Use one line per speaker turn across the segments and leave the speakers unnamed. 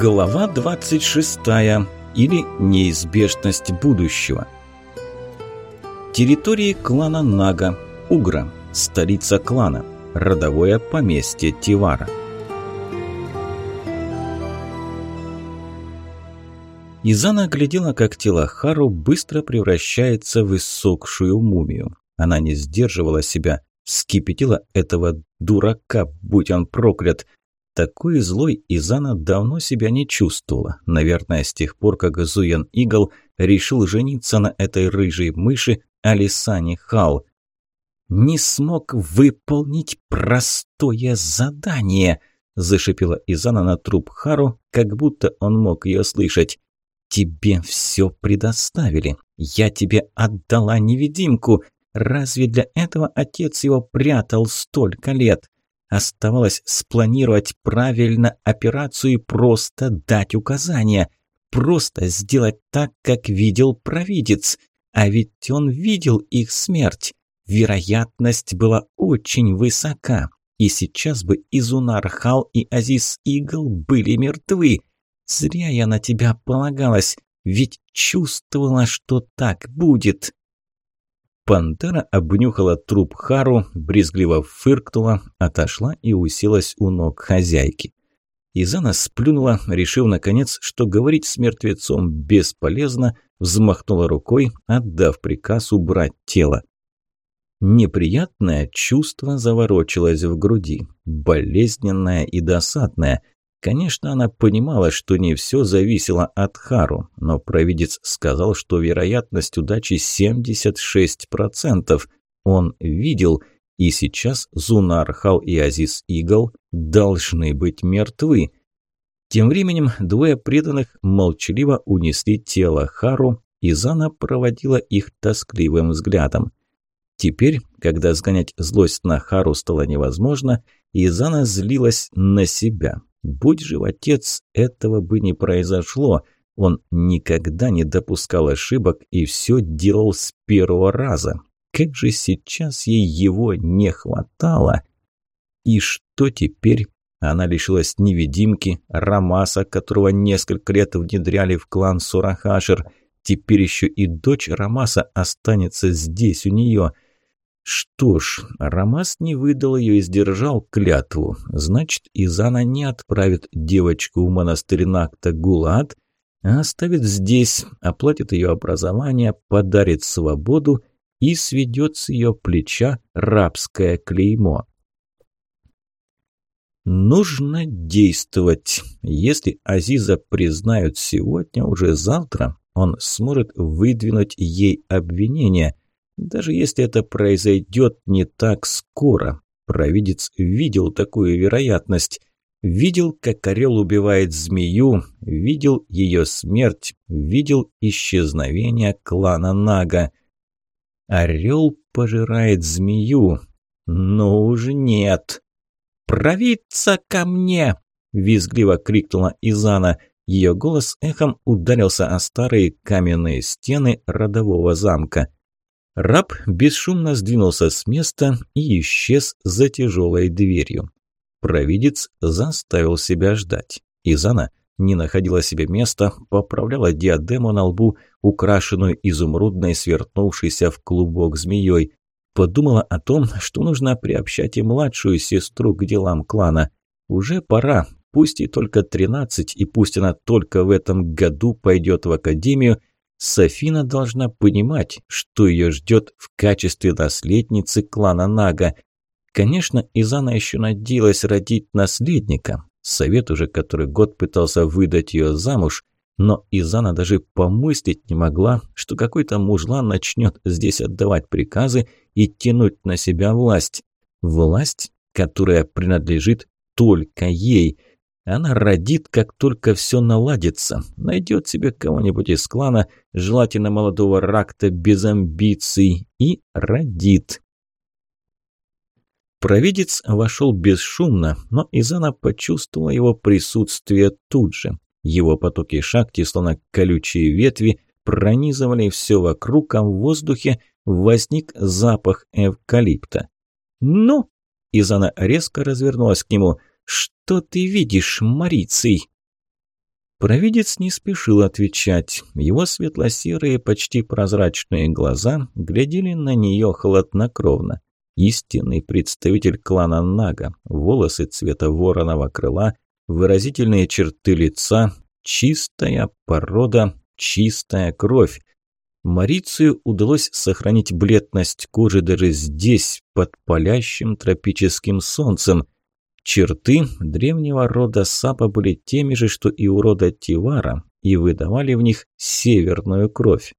Глава 26. Или неизбежность будущего. Территории клана Нага. Угра. Столица клана. Родовое поместье Тивара. Изана глядела, как тело Хару быстро превращается в иссохшую мумию. Она не сдерживала себя, вскипятила этого дурака, будь он проклят – такой злой Изана давно себя не чувствовала. Наверное, с тех пор, как Зуян Игл решил жениться на этой рыжей мыши Алисане Хал. «Не смог выполнить простое задание!» – зашипела Изана на труп Хару, как будто он мог ее слышать. «Тебе все предоставили. Я тебе отдала невидимку. Разве для этого отец его прятал столько лет?» Оставалось спланировать правильно операцию и просто дать указания. Просто сделать так, как видел провидец. А ведь он видел их смерть. Вероятность была очень высока. И сейчас бы Изунар Хал и Азиз Игл были мертвы. Зря я на тебя полагалась, ведь чувствовала, что так будет. Пантера обнюхала труп Хару, брезгливо фыркнула, отошла и уселась у ног хозяйки. Изана сплюнула, решив наконец, что говорить с мертвецом бесполезно, взмахнула рукой, отдав приказ убрать тело. Неприятное чувство заворочилось в груди, болезненное и досадное. Конечно, она понимала, что не все зависело от Хару, но провидец сказал, что вероятность удачи 76%. Он видел, и сейчас Зунар Хал и Азиз Игл должны быть мертвы. Тем временем двое преданных молчаливо унесли тело Хару, и Зана проводила их тоскливым взглядом. Теперь, когда сгонять злость на Хару стало невозможно, Изана злилась на себя. Будь жив отец, этого бы не произошло. Он никогда не допускал ошибок и все делал с первого раза. Как же сейчас ей его не хватало? И что теперь? Она лишилась невидимки, Рамаса, которого несколько лет внедряли в клан Сурахашер. Теперь еще и дочь Рамаса останется здесь у нее – что ж, Рамас не выдал ее и сдержал клятву. Значит, Изана не отправит девочку в монастырь Накта а оставит здесь, оплатит ее образование, подарит свободу и сведет с ее плеча рабское клеймо. Нужно действовать. Если Азиза признают сегодня, уже завтра он сможет выдвинуть ей обвинение – даже если это произойдет не так скоро. Провидец видел такую вероятность. Видел, как орел убивает змею, видел ее смерть, видел исчезновение клана Нага. Орел пожирает змею. Но уже нет. «Провидца ко мне!» – визгливо крикнула Изана. Ее голос эхом ударился о старые каменные стены родового замка. Раб бесшумно сдвинулся с места и исчез за тяжелой дверью. Провидец заставил себя ждать. Изана не находила себе места, поправляла диадему на лбу, украшенную изумрудной, свернувшейся в клубок змеей. Подумала о том, что нужно приобщать и младшую сестру к делам клана. Уже пора, пусть и только тринадцать, и пусть она только в этом году пойдет в академию – Софина должна понимать, что ее ждет в качестве наследницы клана Нага. Конечно, Изана еще надеялась родить наследника. Совет уже который год пытался выдать ее замуж, но Изана даже помыслить не могла, что какой-то мужлан начнет здесь отдавать приказы и тянуть на себя власть. Власть, которая принадлежит только ей – она родит, как только все наладится. Найдет себе кого-нибудь из клана, желательно молодого ракта без амбиций, и родит. Провидец вошел бесшумно, но Изана почувствовала его присутствие тут же. Его потоки шахти, словно колючие ветви, пронизывали все вокруг, а в воздухе возник запах эвкалипта. «Ну!» Изана резко развернулась к нему – «Что ты видишь, Мариций?» Провидец не спешил отвечать. Его светло-серые, почти прозрачные глаза глядели на нее хладнокровно. Истинный представитель клана Нага, волосы цвета вороного крыла, выразительные черты лица, чистая порода, чистая кровь. Марицию удалось сохранить бледность кожи даже здесь, под палящим тропическим солнцем. Черты древнего рода Сапа были теми же, что и у рода Тивара, и выдавали в них северную кровь.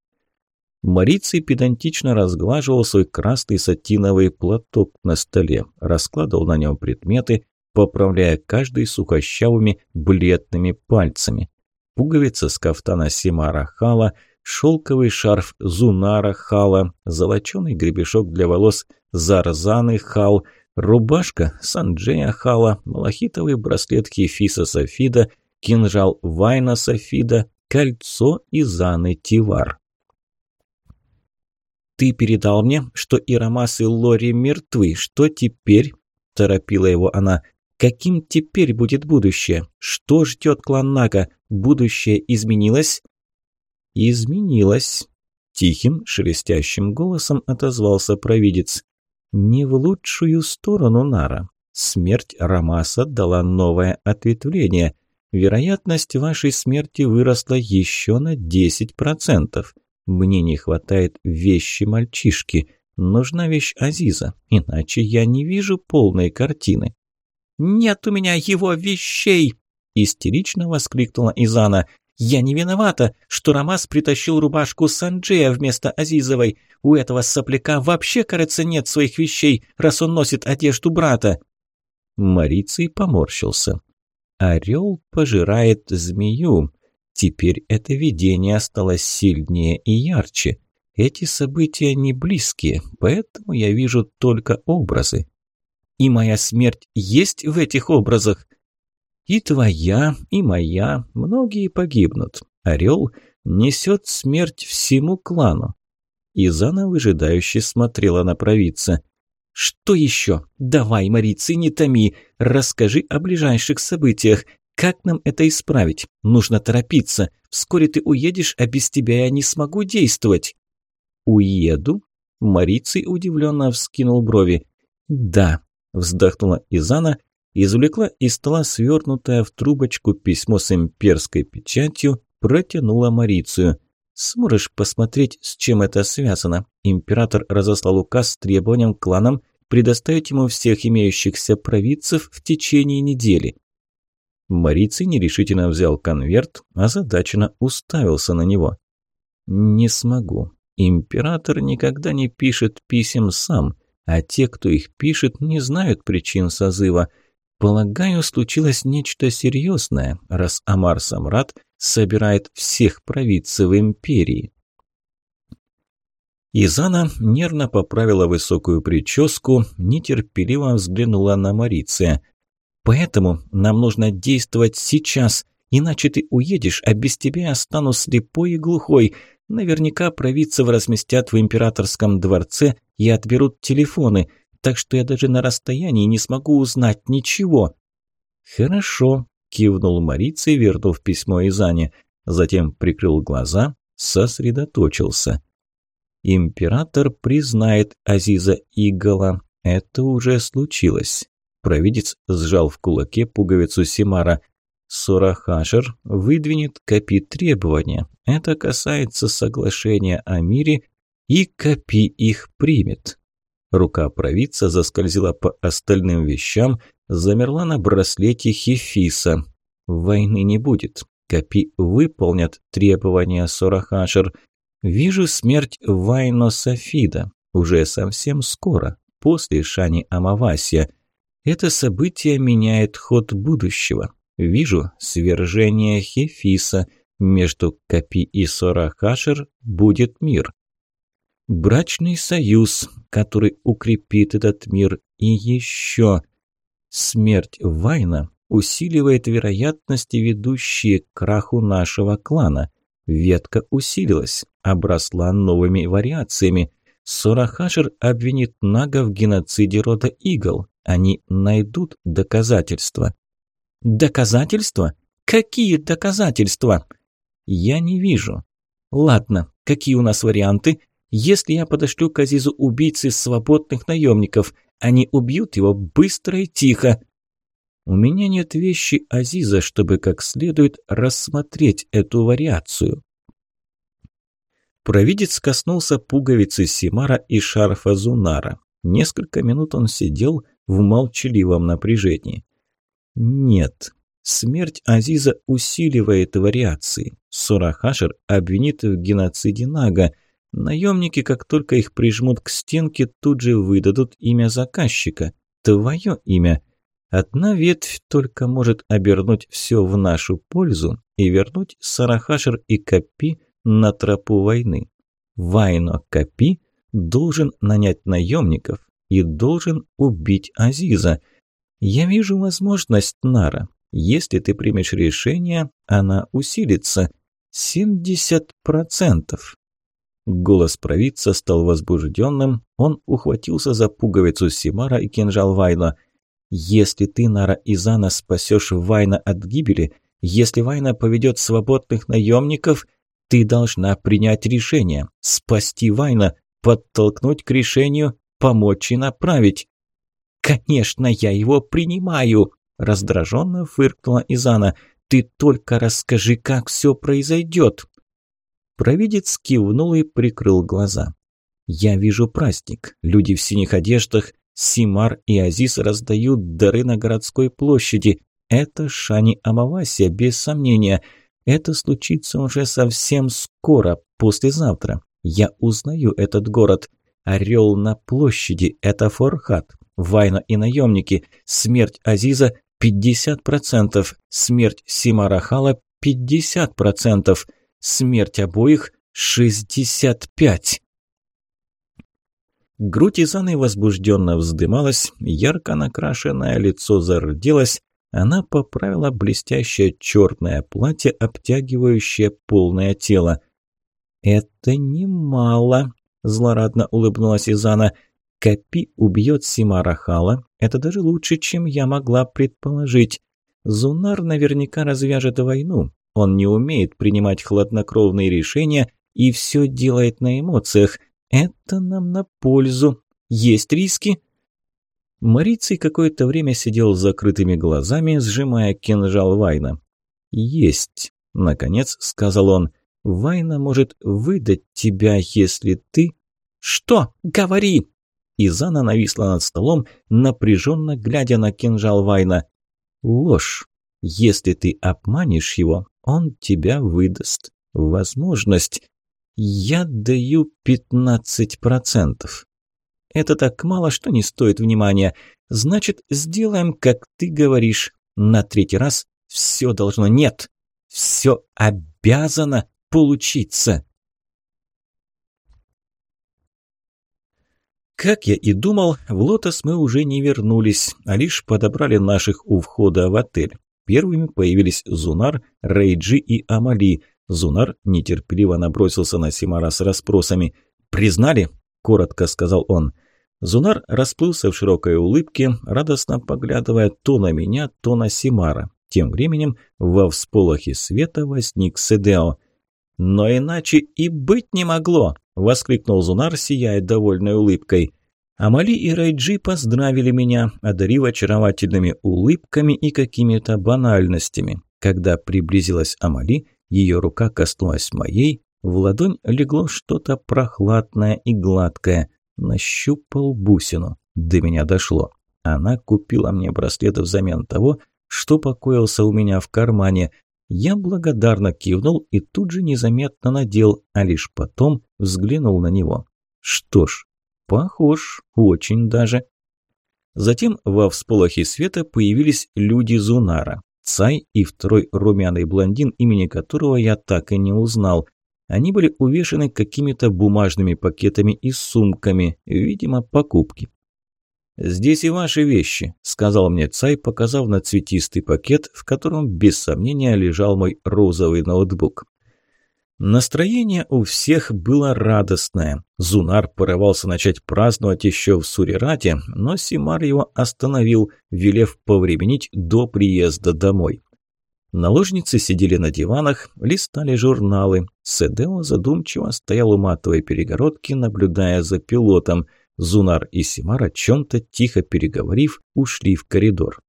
Мариций педантично разглаживал свой красный сатиновый платок на столе, раскладывал на нем предметы, поправляя каждый сухощавыми бледными пальцами. Пуговица с кафтана Симара Хала, шелковый шарф Зунара Хала, золоченый гребешок для волос Зарзаны Хал – Рубашка Санджея Хала, малахитовый браслет Хефиса Софида, кинжал Вайна Софида, кольцо Изаны Тивар. «Ты передал мне, что Ирамас и Лори мертвы. Что теперь?» – торопила его она. «Каким теперь будет будущее? Что ждет клан Нага? Будущее изменилось?» «Изменилось», – тихим, шелестящим голосом отозвался провидец. Не в лучшую сторону Нара. Смерть Рамаса дала новое ответвление. Вероятность вашей смерти выросла еще на 10%. Мне не хватает вещи мальчишки. Нужна вещь Азиза, иначе я не вижу полной картины. «Нет у меня его вещей!» – истерично воскликнула Изана. «Я не виновата, что Рамас притащил рубашку Санджея вместо Азизовой. У этого сопляка вообще, кажется, нет своих вещей, раз он носит одежду брата». Мариций поморщился. «Орел пожирает змею. Теперь это видение стало сильнее и ярче. Эти события не близкие, поэтому я вижу только образы. И моя смерть есть в этих образах?» И твоя, и моя, многие погибнут. Орел несет смерть всему клану. Изана выжидающе смотрела на провидца. «Что еще? Давай, Марицы, не томи. Расскажи о ближайших событиях. Как нам это исправить? Нужно торопиться. Вскоре ты уедешь, а без тебя я не смогу действовать». «Уеду?» Мариций удивленно вскинул брови. «Да», – вздохнула Изана извлекла из стола свернутое в трубочку письмо с имперской печатью, протянула Марицию. «Сможешь посмотреть, с чем это связано?» Император разослал указ с требованием кланам предоставить ему всех имеющихся провидцев в течение недели. Мариций нерешительно взял конверт, озадаченно уставился на него. «Не смогу. Император никогда не пишет писем сам, а те, кто их пишет, не знают причин созыва. Полагаю, случилось нечто серьезное, раз Амар Самрат собирает всех провидцев империи. Изана нервно поправила высокую прическу, нетерпеливо взглянула на Мариция. «Поэтому нам нужно действовать сейчас, иначе ты уедешь, а без тебя я стану слепой и глухой. Наверняка провидцев разместят в императорском дворце и отберут телефоны так что я даже на расстоянии не смогу узнать ничего». «Хорошо», – кивнул Марицей, вернув письмо Изане. Затем прикрыл глаза, сосредоточился. «Император признает Азиза Игола. Это уже случилось». Провидец сжал в кулаке пуговицу Симара. Сурахашер выдвинет Капи требования. Это касается соглашения о мире, и Капи их примет. Рука провидца заскользила по остальным вещам, замерла на браслете Хефиса. Войны не будет. Капи выполнят требования Сорахашер. Вижу смерть Вайно Софида. Уже совсем скоро, после Шани Амавасия. Это событие меняет ход будущего. Вижу свержение Хефиса. Между Капи и Сорахашер будет мир. Брачный союз, который укрепит этот мир. И еще смерть Вайна усиливает вероятности, ведущие к краху нашего клана. Ветка усилилась, обросла новыми вариациями. Сорахашер обвинит Нага в геноциде рода Игл. Они найдут доказательства. Доказательства?
Какие доказательства? Я не вижу. Ладно, какие у нас варианты? Если я подошлю к Азизу убийцы свободных наемников, они убьют его быстро и тихо. У меня нет вещи Азиза, чтобы как следует рассмотреть эту вариацию. Провидец коснулся пуговицы Симара и шарфа Зунара. Несколько минут он сидел в молчаливом напряжении. Нет, смерть Азиза усиливает вариации. Сурахашер обвинит в геноциде Нага. Наемники, как только их прижмут к стенке, тут же выдадут имя заказчика. Твое имя. Одна ветвь только может обернуть все в нашу пользу и вернуть Сарахашер и Капи на тропу войны. Вайно Капи должен нанять наемников и должен убить Азиза. Я вижу возможность, Нара. Если ты примешь решение, она усилится. 70%. Голос провидца стал возбужденным. Он ухватился за пуговицу Симара и кинжал Вайна. «Если ты, Нара Изана, спасешь Вайна от гибели, если Вайна поведет свободных наемников, ты должна принять решение, спасти Вайна, подтолкнуть к решению, помочь и направить. «Конечно, я его принимаю!» – раздраженно фыркнула Изана. «Ты только расскажи, как все произойдет!» Провидец кивнул и прикрыл глаза. «Я вижу праздник. Люди в синих одеждах, Симар и Азиз раздают дары на городской площади. Это Шани Амавасия, без сомнения. Это случится уже совсем скоро, послезавтра. Я узнаю этот город. Орел на площади – это Форхат. Вайна и наемники. Смерть Азиза – 50%. Смерть Симарахала – 50%. Смерть обоих – 65%. Грудь Изаны возбужденно вздымалась, ярко накрашенное лицо зарделось, она поправила блестящее черное платье, обтягивающее полное тело. «Это немало», – злорадно улыбнулась Изана. «Капи убьет Симарахала. Это даже лучше, чем я могла предположить. Зунар наверняка развяжет войну. Он не умеет принимать хладнокровные решения и все делает на эмоциях. Это нам на пользу. Есть риски?» Мариций какое-то время сидел с закрытыми глазами, сжимая кинжал Вайна. «Есть», — наконец сказал он. «Вайна может выдать тебя, если ты...» «Что? Говори!» Изана нависла над столом, напряженно глядя на кинжал Вайна. «Ложь. Если ты обманешь его, он тебя выдаст. Возможность. Я даю пятнадцать процентов». Это так мало, что не стоит внимания. Значит, сделаем, как ты говоришь. На третий раз все должно... Нет, все обязано получиться. Как я и думал, в Лотос мы уже не вернулись, а лишь подобрали наших у входа в отель. Первыми появились Зунар, Рейджи и Амали. Зунар нетерпеливо набросился на Симара с расспросами. «Признали?» – коротко сказал он. Зунар расплылся в широкой улыбке, радостно поглядывая то на меня, то на Симара. Тем временем во всполохе света возник Седео. «Но иначе и быть не могло!» – воскликнул Зунар, сияя довольной улыбкой. Амали и Райджи поздравили меня, одарив очаровательными улыбками и какими-то банальностями. Когда приблизилась Амали, ее рука коснулась моей, в ладонь легло что-то прохладное и гладкое. Нащупал бусину. До меня дошло. Она купила мне браслет взамен того, что покоился у меня в кармане. Я благодарно кивнул и тут же незаметно надел, а лишь потом взглянул на него. Что ж, похож, очень даже. Затем во всполохе света появились люди Зунара. Цай и второй румяный блондин, имени которого я так и не узнал. Они были увешаны какими-то бумажными пакетами и сумками, видимо, покупки. «Здесь и ваши вещи», – сказал мне Цай, показав на цветистый пакет, в котором без сомнения лежал мой розовый ноутбук. Настроение у всех было радостное. Зунар порывался начать праздновать еще в Сурирате, но Симар его остановил, велев повременить до приезда домой. Наложницы сидели на диванах, листали журналы. Седео задумчиво стоял у матовой перегородки, наблюдая за пилотом. Зунар и Симар, о чем-то тихо переговорив, ушли в коридор.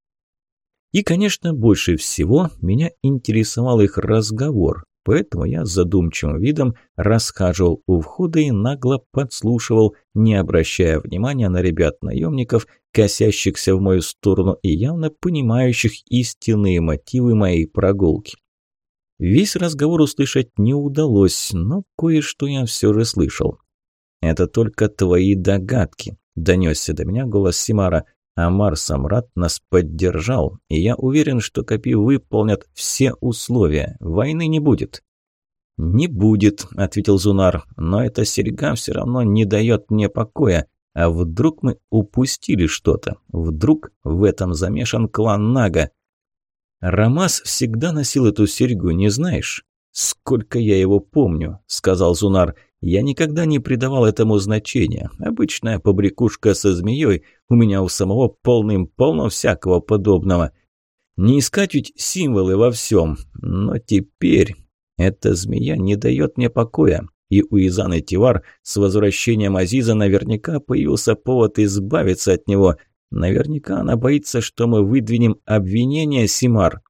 И, конечно, больше всего меня интересовал их разговор, поэтому я с задумчивым видом расхаживал у входа и нагло подслушивал, не обращая внимания на ребят-наемников, косящихся в мою сторону и явно понимающих истинные мотивы моей прогулки. Весь разговор услышать не удалось, но кое-что я все же слышал. «Это только твои догадки», – донесся до меня голос Симара. Амар Самрат нас поддержал, и я уверен, что Копи выполнят все условия. Войны не будет». «Не будет», – ответил Зунар, – «но эта серьга все равно не дает мне покоя. А вдруг мы упустили что-то? Вдруг в этом замешан клан Нага?» «Рамас всегда носил эту серьгу, не знаешь?» «Сколько я его помню», – сказал Зунар. Я никогда не придавал этому значения. Обычная побрякушка со змеей, у меня у самого полным-полно всякого подобного. Не искать ведь символы во всем. Но теперь эта змея не дает мне покоя. И у Изаны Тивар с возвращением Азиза наверняка появился повод избавиться от него. Наверняка она боится, что мы выдвинем обвинение Симар.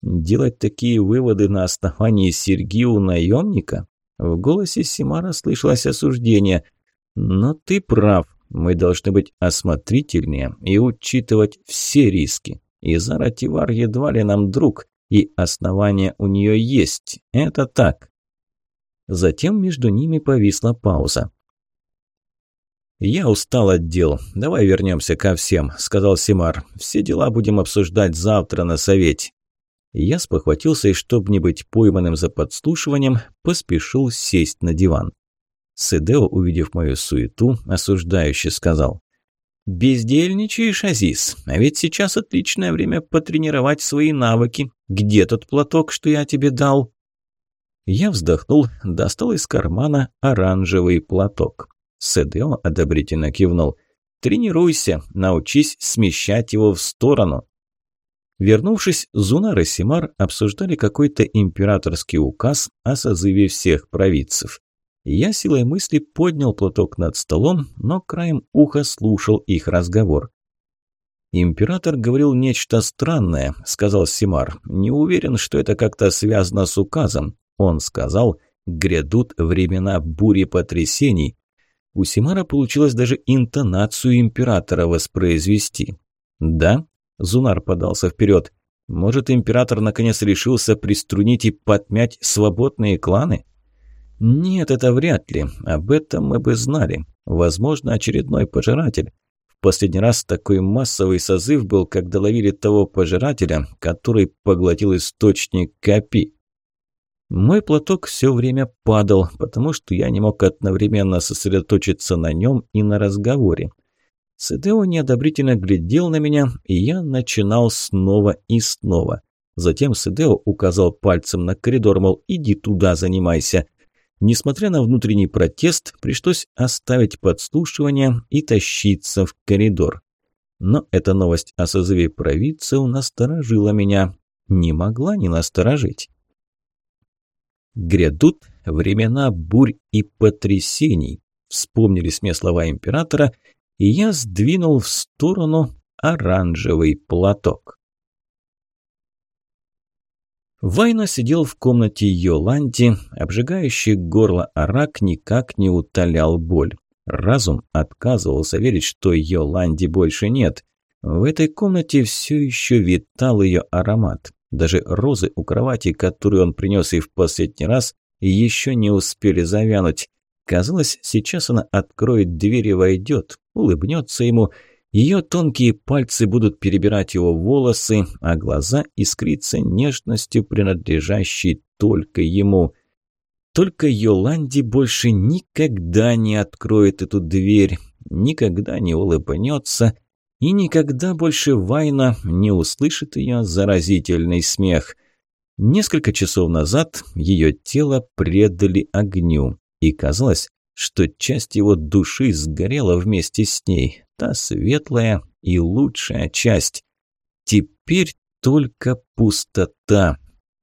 Делать такие выводы на основании серьги у наемника? В голосе Симара слышалось осуждение. «Но ты прав. Мы должны быть осмотрительнее и учитывать все риски. И Зара Тивар едва ли нам друг, и основания у нее есть. Это так». Затем между ними повисла пауза. «Я устал от дел. Давай вернемся ко всем», – сказал Симар. «Все дела будем обсуждать завтра на совете». Я спохватился и, чтобы не быть пойманным за подслушиванием, поспешил сесть на диван. Седео, увидев мою суету, осуждающе сказал. «Бездельничаешь, Азиз, а ведь сейчас отличное время потренировать свои навыки. Где тот платок, что я тебе дал?» Я вздохнул, достал из кармана оранжевый платок. Седео одобрительно кивнул. «Тренируйся, научись смещать его в сторону». Вернувшись, Зунар и Симар обсуждали какой-то императорский указ о созыве всех провидцев. Я силой мысли поднял платок над столом, но краем уха слушал их разговор. «Император говорил нечто странное», – сказал Симар. «Не уверен, что это как-то связано с указом. Он сказал, грядут времена бури потрясений». У Симара получилось даже интонацию императора воспроизвести. «Да?» Зунар подался вперед. Может, император наконец решился приструнить и подмять свободные кланы? Нет, это вряд ли. Об этом мы бы знали. Возможно, очередной пожиратель. В последний раз такой массовый созыв был, когда ловили того пожирателя, который поглотил источник Капи. Мой платок все время падал, потому что я не мог одновременно сосредоточиться на нем и на разговоре. Сидео неодобрительно глядел на меня, и я начинал снова и снова. Затем Сидео указал пальцем на коридор, мол, иди туда, занимайся. Несмотря на внутренний протест, пришлось оставить подслушивание и тащиться в коридор. Но эта новость о созыве провидца насторожила меня. Не могла не насторожить. Грядут времена бурь и потрясений. Вспомнились мне слова императора, и я сдвинул в сторону оранжевый платок. Вайна сидел в комнате Йоланди, обжигающий горло арак никак не утолял боль. Разум отказывался верить, что Йоланди больше нет. В этой комнате все еще витал ее аромат. Даже розы у кровати, которые он принес и в последний раз, еще не успели завянуть. Казалось, сейчас она откроет дверь и войдет, улыбнется ему. Ее тонкие пальцы будут перебирать его волосы, а глаза искриться нежностью, принадлежащей только ему. Только Йоланди больше никогда не откроет эту дверь, никогда не улыбнется и никогда больше Вайна не услышит ее заразительный смех. Несколько часов назад ее тело предали огню. И казалось, что часть его души сгорела вместе с ней, та светлая и лучшая часть. Теперь
только пустота.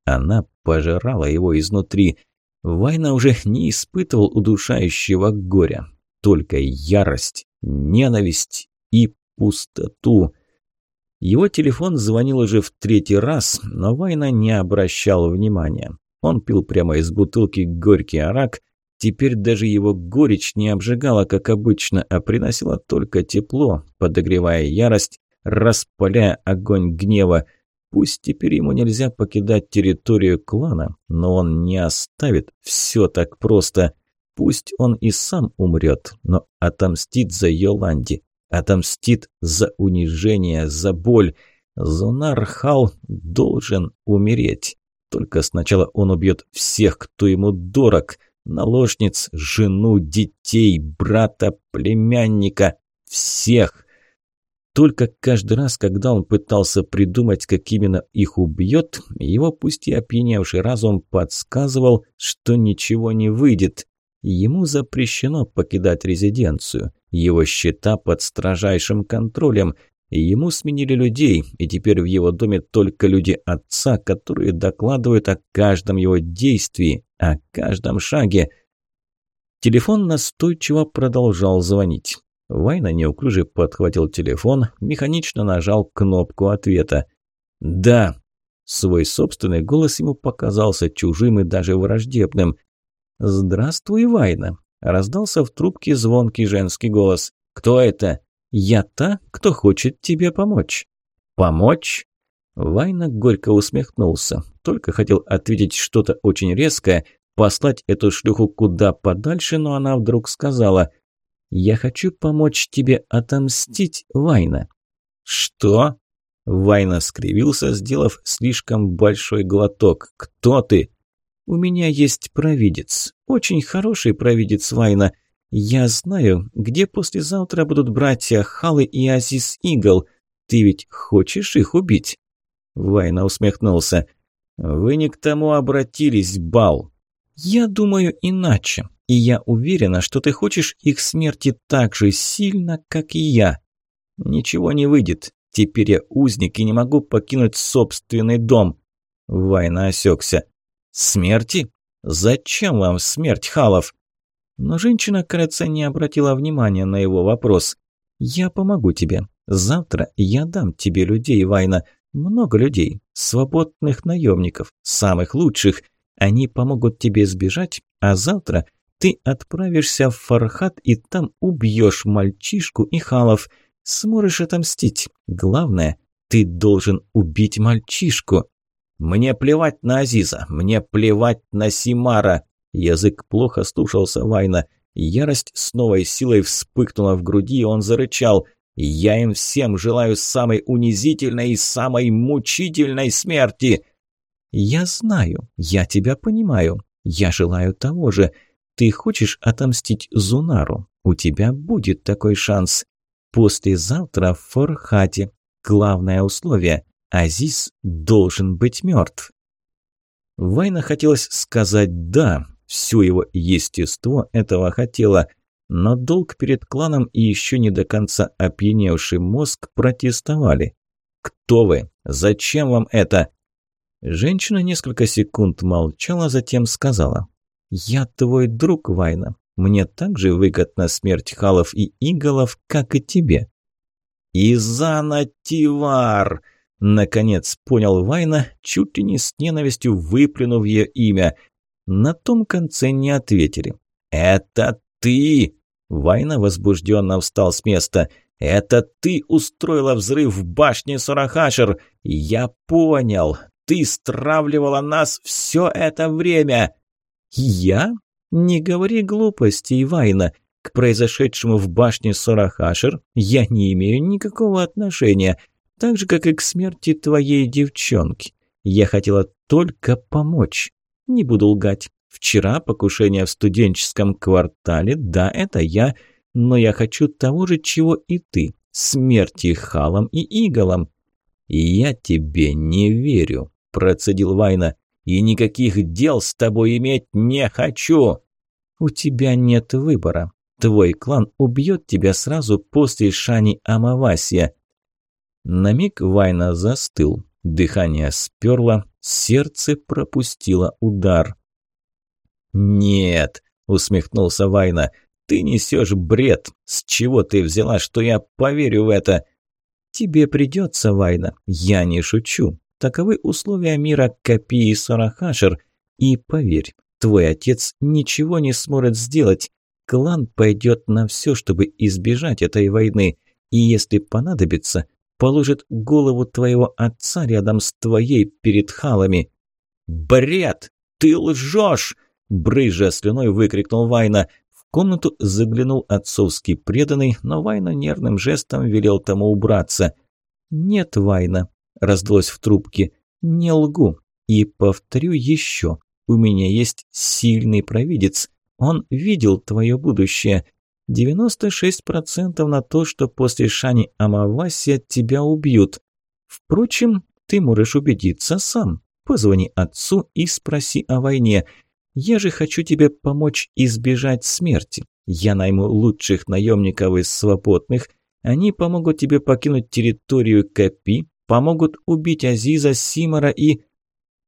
Она пожирала его изнутри. Вайна уже не испытывал удушающего горя, только ярость, ненависть и пустоту. Его телефон звонил уже в третий раз, но Вайна не обращал внимания. Он пил прямо из бутылки горький арак. Теперь даже его горечь не обжигала, как обычно, а приносила только тепло, подогревая ярость, распаляя огонь гнева. Пусть теперь ему нельзя покидать территорию клана, но он не оставит все так просто. Пусть он и сам умрет, но отомстит за Йоланди, отомстит за унижение, за боль. Зонар Хал должен умереть. Только сначала он убьет всех, кто ему дорог. Наложниц, жену, детей, брата, племянника. Всех. Только каждый раз, когда он пытался придумать, как именно их убьет, его пусть и опьяневший разум подсказывал, что ничего не выйдет. Ему запрещено покидать резиденцию. Его счета под строжайшим контролем. Ему сменили людей, и теперь в его доме только люди отца, которые докладывают о каждом его действии, о каждом шаге. Телефон настойчиво продолжал звонить. Вайна неуклюже подхватил телефон, механично нажал кнопку ответа. «Да». Свой собственный голос ему показался чужим и даже враждебным. «Здравствуй, Вайна», – раздался в трубке звонкий женский голос. «Кто это?» «Я та, кто хочет тебе помочь». «Помочь?» Вайна горько усмехнулся. Только хотел ответить что-то очень резкое, послать эту шлюху куда подальше, но она вдруг сказала – я хочу помочь тебе отомстить, Вайна». «Что?» Вайна скривился, сделав слишком большой глоток. «Кто ты?» «У меня есть провидец. Очень хороший провидец, Вайна. Я знаю, где послезавтра будут братья Халы и Азиз Игл. Ты ведь хочешь их убить?» Вайна усмехнулся. «Вы не к тому обратились, Бал». «Я думаю иначе. И я уверена, что ты хочешь их смерти так же сильно, как и я. Ничего не выйдет. Теперь я узник и не могу покинуть собственный дом. Вайна осекся. Смерти? Зачем вам смерть, Халов? Но женщина, кажется, не обратила внимания на его вопрос. «Я помогу тебе. Завтра я дам тебе людей, Вайна. Много людей. Свободных наемников. Самых лучших. Они помогут тебе сбежать, а завтра ты отправишься в Фархат и там убьешь мальчишку и халов. Сможешь отомстить. Главное, ты должен убить мальчишку. Мне плевать на Азиза, мне плевать на Симара. Язык плохо слушался Вайна. Ярость с новой силой вспыхнула в груди, и он зарычал. «Я им всем желаю самой унизительной и самой мучительной смерти!» «Я знаю, я тебя понимаю. Я желаю того же. Ты хочешь отомстить Зунару? У тебя будет такой шанс. Послезавтра в Форхате. Главное условие – Азиз должен быть мертв. Вайна хотелось сказать «да», все его естество этого хотело, но долг перед кланом и еще не до конца опьяневший мозг протестовали. «Кто вы? Зачем вам это?» Женщина несколько секунд молчала, затем сказала «Я твой друг, Вайна. Мне так же выгодна смерть халов и иголов, как и тебе». «Изана Тивар!» Наконец понял Вайна, чуть ли не с ненавистью выплюнув ее имя. На том конце не ответили. «Это ты!» Вайна возбужденно встал с места. «Это ты устроила взрыв в башне Сарахашер! Я понял! Ты стравливала нас все это время!» «Я? Не говори глупостей, Вайна. К произошедшему в башне Сорахашер я не имею никакого отношения, так же, как и к смерти твоей девчонки. Я хотела только помочь. Не буду лгать. Вчера покушение в студенческом квартале, да, это я, но я хочу того же, чего и ты. Смерти Халам и Иголам. «Я тебе не верю», – процедил Вайна и никаких дел с тобой иметь не хочу. У тебя нет выбора. Твой клан убьет тебя сразу после Шани Амавасия. На миг Вайна застыл. Дыхание сперло, сердце пропустило удар. «Нет», – усмехнулся Вайна, – «ты несешь бред. С чего ты взяла, что я поверю в это?» «Тебе придется, Вайна, я не шучу. Таковы условия мира Копи и Сарахашер. И поверь, твой отец ничего не сможет сделать. Клан пойдет на все, чтобы избежать этой войны. И если понадобится, положит голову твоего отца рядом с твоей перед халами. «Бред! Ты лжешь!» – брыжа слюной выкрикнул Вайна. В комнату заглянул отцовский преданный, но Вайна нервным жестом велел тому убраться. «Нет, Вайна», – раздалось в трубке, – «не лгу. И повторю еще, у меня есть сильный провидец. Он видел твое будущее. 96% на то, что после Шани Амаваси тебя убьют. Впрочем, ты можешь убедиться сам. Позвони отцу и спроси о войне. Я же хочу тебе помочь избежать смерти. Я найму лучших наемников из свободных. Они помогут тебе покинуть территорию Капи, помогут убить Азиза, Симара и...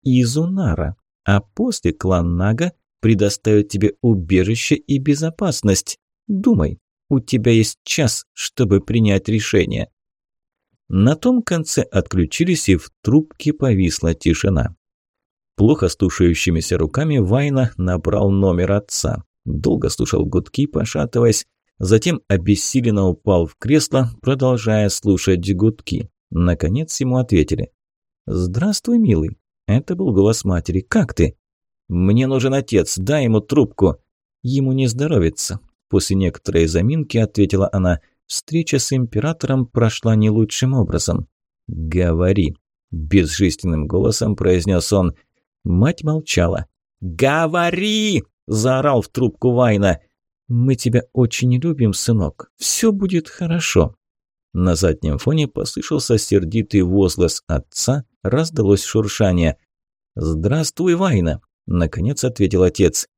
Изунара. А после клан Нага предоставит тебе убежище и безопасность. Думай, у тебя есть час, чтобы принять решение». На том конце отключились, и в трубке повисла тишина. Плохо стушающимися руками Вайна набрал номер отца. Долго слушал гудки, пошатываясь, затем обессиленно упал в кресло, продолжая слушать гудки. Наконец ему ответили. «Здравствуй, милый». Это был голос матери. «Как ты?» «Мне нужен отец, дай ему трубку». «Ему не здоровится. После некоторой заминки ответила она. Встреча с императором прошла не лучшим образом. «Говори», – безжизненным голосом произнес он. Мать молчала. «Говори!» – заорал в трубку Вайна. «Мы тебя очень любим, сынок. Все будет хорошо». На заднем фоне послышался сердитый возглас отца, раздалось шуршание. «Здравствуй, Вайна!» – наконец ответил отец.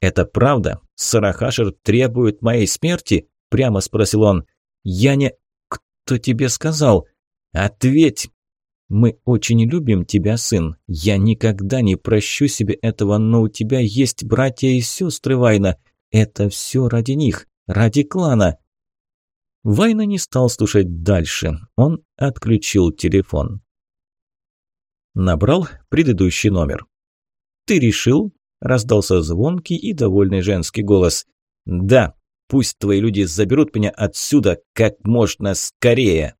«Это правда? Сарахашер требует моей смерти?» – прямо спросил он. «Я не...» «Кто тебе сказал?» «Ответь!» «Мы очень любим тебя, сын. Я никогда не прощу себе этого, но у тебя есть братья и сестры Вайна. Это все ради них, ради клана». Вайна не стал слушать дальше. Он отключил телефон. Набрал предыдущий номер. «Ты решил?» Раздался звонкий и довольный женский голос. «Да, пусть твои люди заберут меня отсюда как можно скорее!»